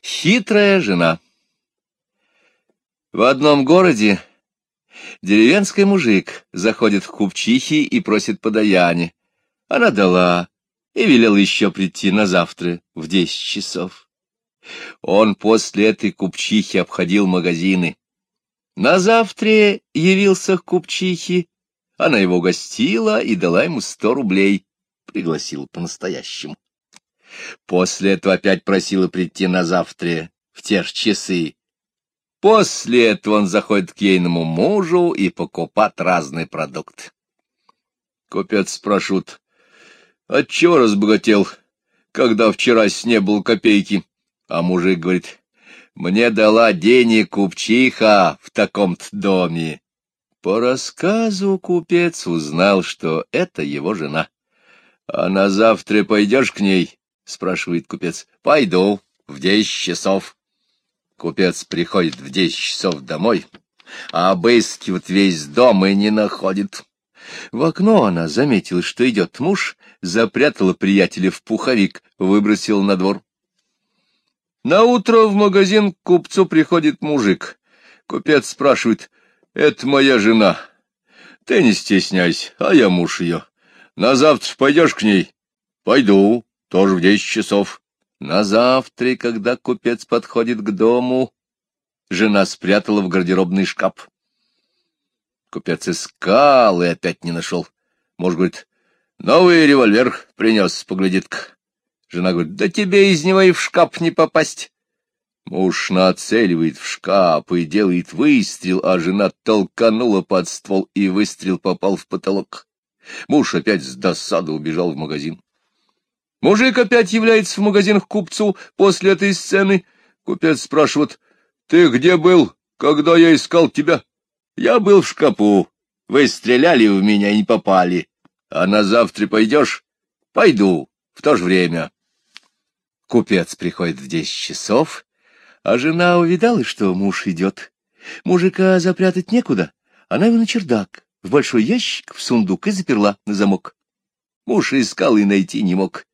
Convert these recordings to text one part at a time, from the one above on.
Хитрая жена. В одном городе деревенский мужик заходит к купчихе и просит подаяния. Она дала и велела еще прийти на завтра в десять часов. Он после этой купчихи обходил магазины. На завтра явился к купчихе, она его гостила и дала ему сто рублей, пригласила по-настоящему. После этого опять просила прийти на завтра, в те же часы. После этого он заходит к ейному мужу и покупает разные продукты. Купец спрашивает, отчего разбогател, когда вчера с не был копейки? А мужик говорит, мне дала денег купчиха в таком-то доме. По рассказу купец узнал, что это его жена. — А на завтра пойдешь к ней? — спрашивает купец. — Пойду в десять часов. Купец приходит в десять часов домой, а обыскивает весь дом и не находит. В окно она заметила, что идет муж, запрятала приятеля в пуховик, выбросила на двор. На утро в магазин к купцу приходит мужик. Купец спрашивает, «Это моя жена. Ты не стесняйся, а я муж ее. На завтра пойдешь к ней?» «Пойду, тоже в десять часов». На завтра, когда купец подходит к дому, жена спрятала в гардеробный шкаф. Купец искал и опять не нашел. Муж говорит, новый револьвер принес, поглядит-ка. Жена говорит, да тебе из него и в шкаф не попасть. Муж нацеливает в шкаф и делает выстрел, а жена толканула под ствол, и выстрел попал в потолок. Муж опять с досады убежал в магазин. Мужик опять является в магазин к купцу после этой сцены. Купец спрашивает, «Ты где был, когда я искал тебя?» «Я был в шкапу. Вы стреляли в меня и не попали. А на завтра пойдешь?» «Пойду. В то же время». Купец приходит в десять часов, а жена увидала, что муж идет. Мужика запрятать некуда. Она его на чердак, в большой ящик, в сундук и заперла на замок. Муж искал и найти не мог.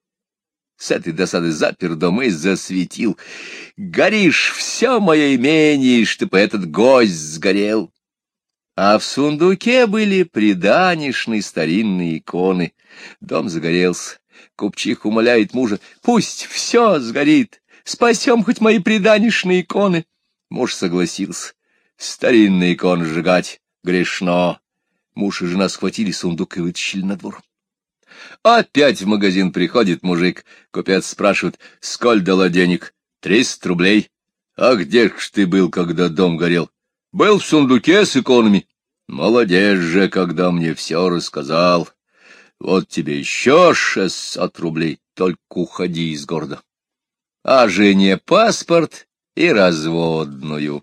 С этой досады запер дом и засветил. Горишь, все мое имение, чтобы этот гость сгорел. А в сундуке были приданишные старинные иконы. Дом загорелся. Купчих умоляет мужа, пусть все сгорит, спасем хоть мои приданишные иконы. Муж согласился. Старинные иконы сжигать грешно. Муж и жена схватили сундук и вытащили на двор. Опять в магазин приходит мужик. Купец спрашивает, сколь дала денег? Триста рублей. А где ж ты был, когда дом горел? Был в сундуке с иконами. Молодец же, когда мне все рассказал. Вот тебе еще шестьсот рублей, только уходи из города. А жене паспорт и разводную.